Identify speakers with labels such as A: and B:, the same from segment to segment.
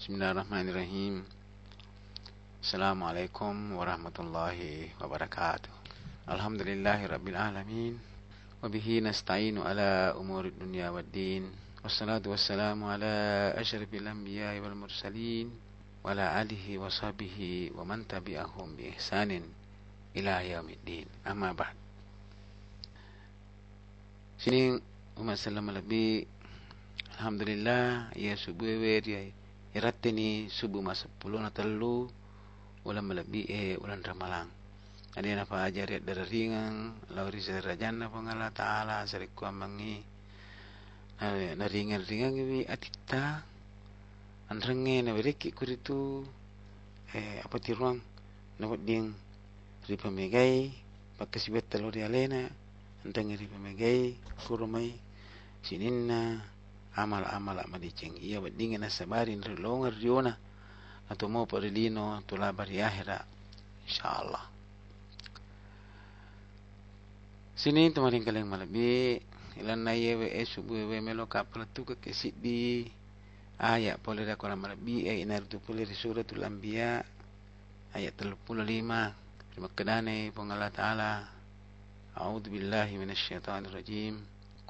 A: Bismillahirrahmanirrahim. Assalamualaikum warahmatullahi wabarakatuh. Alhamdulillahi rabbil alamin. Wabihi nasta'inu ala umuri dunia wad din. Wassalatu wassalamu ala asyrafil anbiya'i wal mursalin. Wa ala alihi wa sahbihi wa man tabi'ahum bi ihsanin ila yaumiddin. Amma ba'd. Sini umat salam lebih Alhamdulillah ya subuh wer ya iratteni subuh masa puluh na telu ulan malabi e ulan ramalang. Adi na pa ajari dari ringang lauri sa rajan na pangala taala sa rikwa mangi na ringan ringang iwi atita anrenge na beriki kuritu eh apa ti ruang na ding ripa megai pakasibet talori alena antang ripa megai kurumai sininna amal amal amadiceng iya wadinga na sabari nrilongar riona. Atau mau perilino tu labari akhira insyaallah sini tumaring kaleng malabi. Ilan na yewe e subu we melo kapala tu ke kesiddi ayat pole da kola malabi. E inar tu pole suratul anbiya ayat 35 terima kedane pengala taala. A'udzu billahi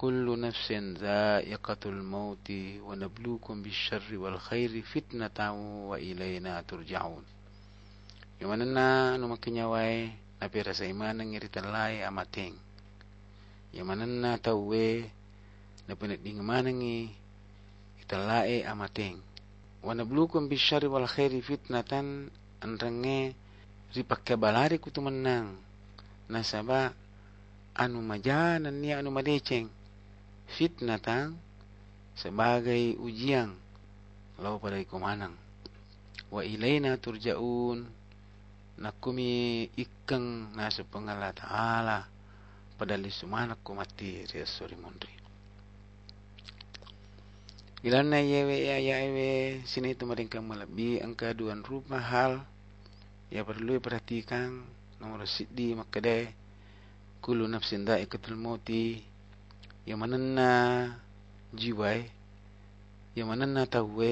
A: kullu nafsin dha'iqatul mauti wa nabluukum bisyarri wal khairi fitnatan wa ilaina turja'un yamananna numakinya wae? Napi rasa iman ngiritan lai amating yamananna tawwe napi nading manangi italai amating wa nabluukum bisyarri wal khairi fitnatan anrenge ripakke balari kutu menang nasaba anu majanan ni anu madeceng fitnatan sebagai ujian. Lalu pada ikumanang wa ilaina turjaun. Nakumi ikeng nasa pengala ta'ala pada lisumana kumati riasuri mundri. Ilan na yewe ya ya ewe sini itu mereka melebi angka dua rupa hal. Ya perlu perhatikan nomor siddi makade kulu nafsin da'ikatul mauti yang mana na jiwai yang mana na tawe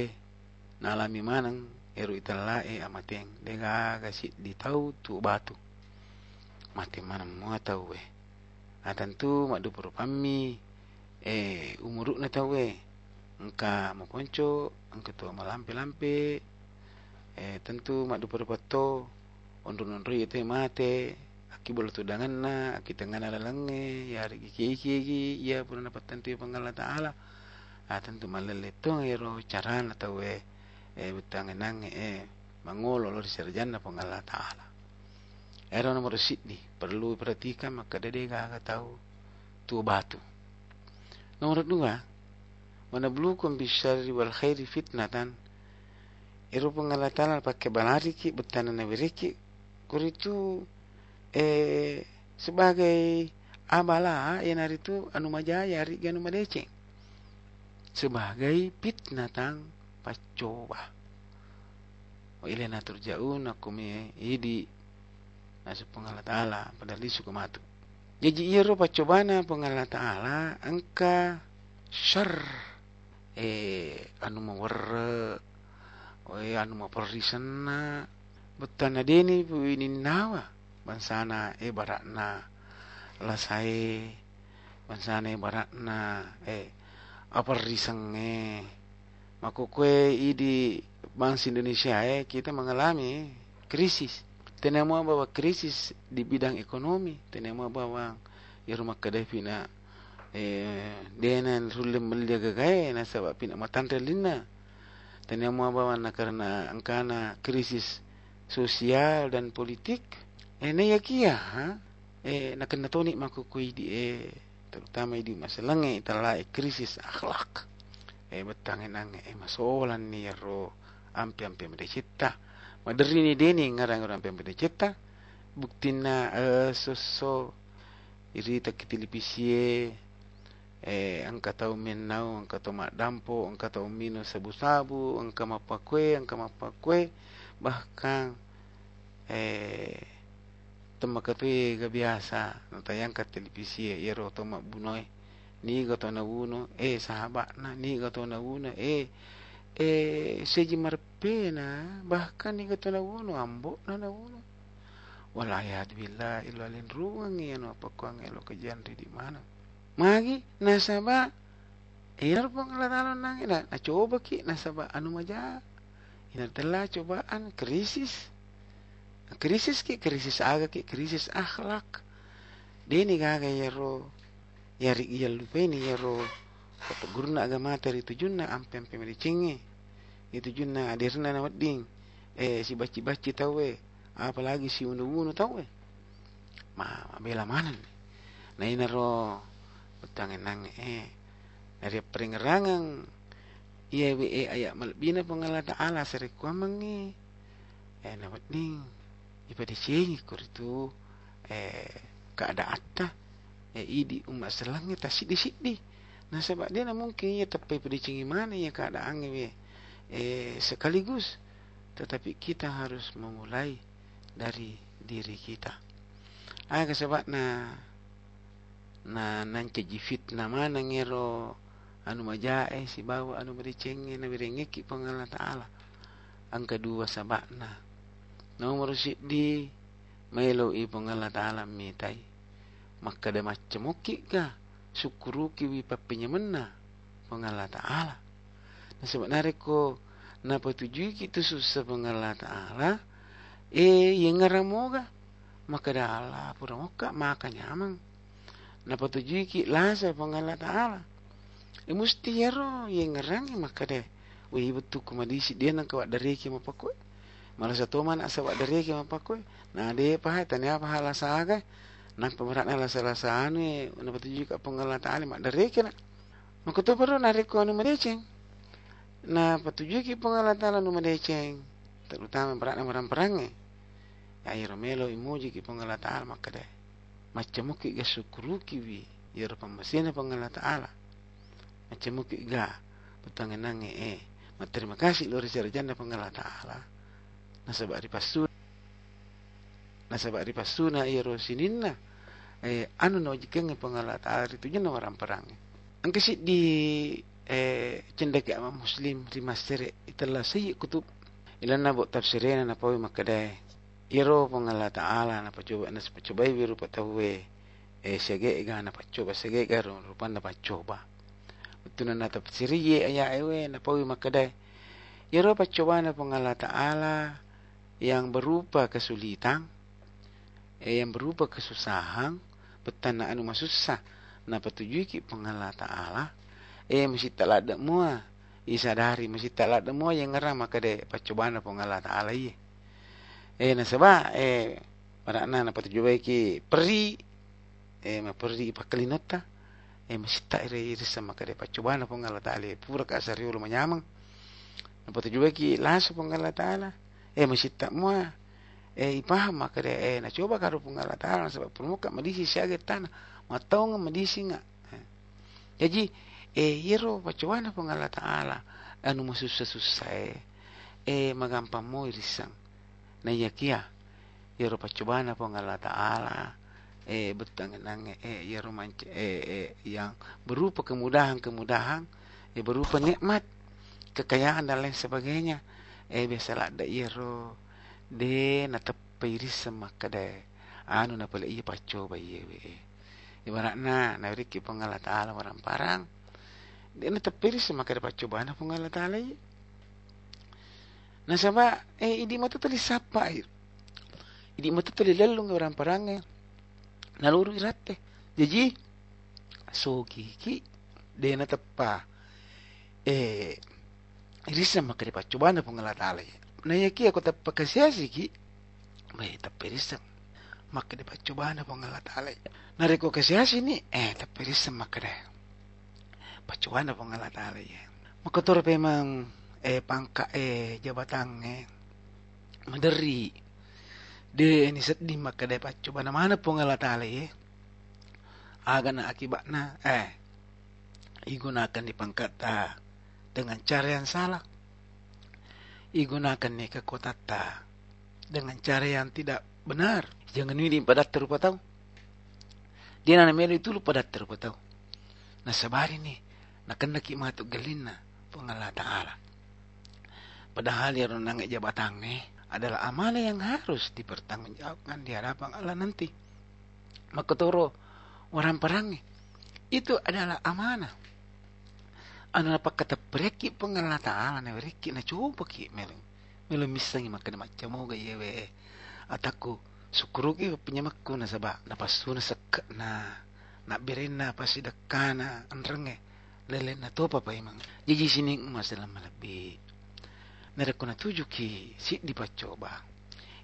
A: na alami manang eru itala e amateng dega gasi di tau tu batu. Mati mana mo tawe atantu madu pami e umuruk na tawe engka mo ponco engka tu malampe lampe e tentu madu pato. Ondron ondron itu mate aki bolo tu dangan na aki tangan ala lange ya rigi ki ki ki ya pun dapat tentu pangala taala. Ah tentu malele to ero cara na tawe e butang nang e mangolo lo serjana pangala taala. Ero nomor sidni perlu perhatikan maka dede ga tahu tu batu. Nomor dua mana blukum bisyari wal khairi fitnatan. Ero pangala taala pakai banari ki betana na beriki kuritu eh sebagai yang hari itu anu majaya hari anu madeceng sebagai tang pacoba. Wa ilana turjaun aku me idi nasa pengala taala pada lisu kematu jadi iya ro pacobana pengala taala angka syar. Eh anu mawarra oi anu maperrisana betana deni bu ini nawa bansana e barakna lasai bansana e barakna e apa risange maka kue idi bangsa Indonesia eh kita mengalami krisis. Tenemu bahwa krisis di bidang ekonomi. Tenemu bahwa ya rumah kedai pina eh denen rulim meliaga gaya na pina matante lina. Tenemu bahwa na karena angkana krisis sosial dan politik na yakia ha? Eh nak kena toni makukui di eh terutama di masalah nge itala eh, krisis akhlak. Eh betang enang eh masolan ni ro ampi ampi mede cita. Maderi ni deni ngarang orang ampi mede cita. Buktina eh soso iri tak televisi eh angka tau menau angka tau mak dampo angka tau mino sabu-sabu angka mapakwe angka mapakwe bahkan eh tama katui ga biasa no tayang ka televisi e ro tama bunoy ni ga to na uno e sahaba. Na ni ga to na uno e eh seji marpena bahkan ni kata na wono ambo na na wono wala ya billah ilalin ruang ya no pakuang elo kejan di mana. Magi nasaba inar pong alatalo nang ina na coba ki nasaba anu maja. Ina telah cobaan krisis krisis ki krisis aga ki krisis akhlak. Deni gaga yero yari iyal lupeni yero. Guruna agama tari tujunna ampe ampe mericingi. Itu junna adirna na wadding eh si baci baci tawe apalagi si unu unu tawe ma bela mana na ina ro utang nang eh dari peringerangan iya we e ayak malbina pengala taala sere kuamangi eh na wadding ipa di singi kuritu eh keada atta. Eh idi umat selangnya ta sidi sidi nah sebab dia mungkin ya tapi pada cingi mana ya keadaan we eh, sekaligus. Tetapi kita harus memulai dari diri kita. Ay sebab na na nanti jifit na mana ngero. Anu majae si bawa anu bericenge na berengeki pangala taala. Ang kedua sabakna nomor di melo i pangala taala mitai. Maka da macam ka? Syukuruki wi papinya menna pangala taala na sebenarnya ko napatujui kita susah pengalah ta'ala eh yang ngaramoga maka dah Allah pura moka maka nyamang. Napatujui ki lasa pengalah ta'ala eh musti yaro yang ngerangi maka deh wih betul kumadisi dia nak kawat dari ki mapakoi malah satu man asa wak dari ki mapakoi nah dia pahai tanya apa hal saga nak pemerat ala salah sanu napatujui ka pengalah ta'ala mak dari ki nak. Maka tu perlu narik ko anu madeceng na patujuh ki pengalatala nu madeceng terutama berat orang perangnya ya iro melo imuji ki pengalatala maka deh macam ki ga syukuru ki wi iro pamasina pengalatala macam ga. Petang nange eh. Ma terima kasih lori sarjana pengalatala nasabak ripasu nasabak ripasuna iro sininna eh anu no jikenge pengalatala itu jena orang perangnya angkasi di eh cendek ama muslim di masjid itulah sayyi kutub. Ilan na bot tafsirena na pawi makadai iro pangala taala na pacoba na pacoba biru patawe eh sege ga na pacoba sege ga rupan na pacoba. Utuna na tafsiri ye aya ewe na pawi makadai iro pacoba na pangala taala yang berupa kesulitan eh yang berupa kesusahan petana anu masusah na patujui ki pangala taala. Eh mesti tak ada mua. Isadari mesti tak ada mua yang ngeram maka de pacobana pengala taala iya eh na seba eh para na na patujubai ki peri. Eh ma peri pakalinota eh mesti tak ire sama kade pacobana pengala taala pura ka sariulu manyamang na patujubai ki lasu pengala taala eh mesti tak mua eh ipaham maka de eh na coba karo pengala taala sebab permuka madisi siaga tanah matau nga madisi nga. Jadi eh yero pacuana pong Allah Ta'ala anu masusah-susah eh eh magampang mo irisang na yakia yero pacubana pong Allah Ta'ala eh betang nang eh yero manc eh, eh yang berupa kemudahan-kemudahan eh berupa nikmat kekayaan dan lain sebagainya eh biasalah ada yero de na tapairis sama kada anu na pala iya pacoba iya we ibaratna na riki pangala taala warang parang dia na tapiri sa makada cobaan po nga latala yi. Nasaba, eh, hindi matutuli sapa eh. Hindi matutuli lalong orang parang eh. Naluro irate. Jadi, sogi ki, de na tapa, eh, irisa makada cobaan po nga latala yi. Nayaki ako tapakasiyasi ki, may tapirisa makada cobaan po nga latala yi. Nariko kasiyasi ni, eh, tapirisa makada pacuana pangala tala ya makator pa mang eh pangka eh jabatan eh madari de ini set di maka de pacu bana mana pangala tala ya aga na akibat na eh igunakan di pangkat ta dengan cara yang salah. Igunakan nih ke kota ta dengan cara yang tidak benar. Jangan ini pada terupa tahu. Dia nana melu itu lupa pada terupa tahu. Nah sabari nih na kanaki mato galina pangala taala. Padahal ya nang jabatannya adalah amanah yang harus dipertanggungjawabkan di hadapan Allah nanti. Maka toro orang perangi itu adalah amanah anu apa kata pereki pengalah ta'ala na pereki na coba ki meleng meleng misangi makan macam mo yewe ataku sukuru ki penyamakku na saba na pasu na sekak na na berena pasi dekana anrenge lele na topa pa imang jadi sini masalah malabi Nara na tuju ki si di pacoba.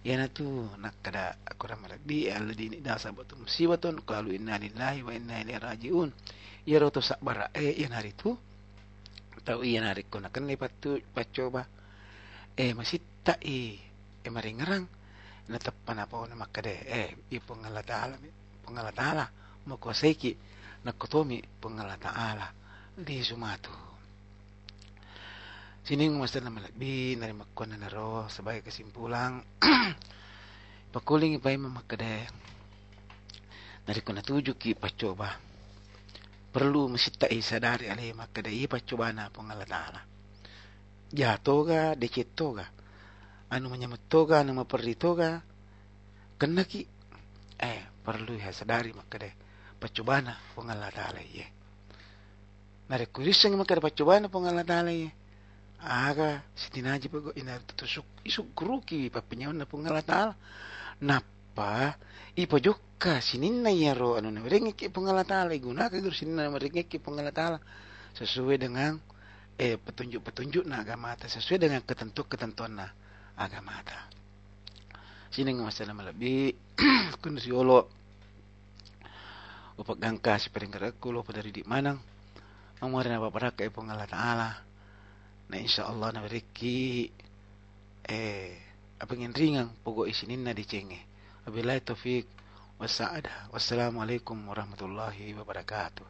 A: Ya tu nak kada aku ramai di alladhi ni dasa batu musibatun qalu inna lillahi wa inna ilaihi rajiun. Ya roto sakbara eh ya nari tu tau iya nari ko nakan lipat tu pacoba. Eh masih tak i. Eh mari ngerang. Na tappan apa na makade eh i pengala taala pengala taala mo ko seiki nakotomi pengala taala di sumatu. Sining mas na malagbi, narimakon na naro, sebagai kesimpulan, pakuling ipay mamakade, nariko natuju ki pacoba, perlu masita sadari alay makade, i pacoba na pangalatala. Jatoga, decetoga, anu menyamatoga, anu maperitoga, kena ki, eh, perlu ya sadari makade, pacoba na pangalatala ye. Nariko risang makade pacoba na pangalatala ye. aga sitinaji pago ina tutusuk isuk gruki papenyawan na pungalatala napa ipo joka sininna yaro anu na merengek pungalatala iguna ka gur sininna merengek pungalatala sesuai dengan eh petunjuk-petunjuk na agama ta sesuai dengan ketentu-ketentuan na agama ta. Sining masalah malabi kun si olo. Upak gangka si peringkat kulo pada di manang Amarin apa pada kay pungalatala na insya Allah na beriki eh apa ingin ringan pogo isinin na dicenge wabillahi taufik wassalamualaikum warahmatullahi wabarakatuh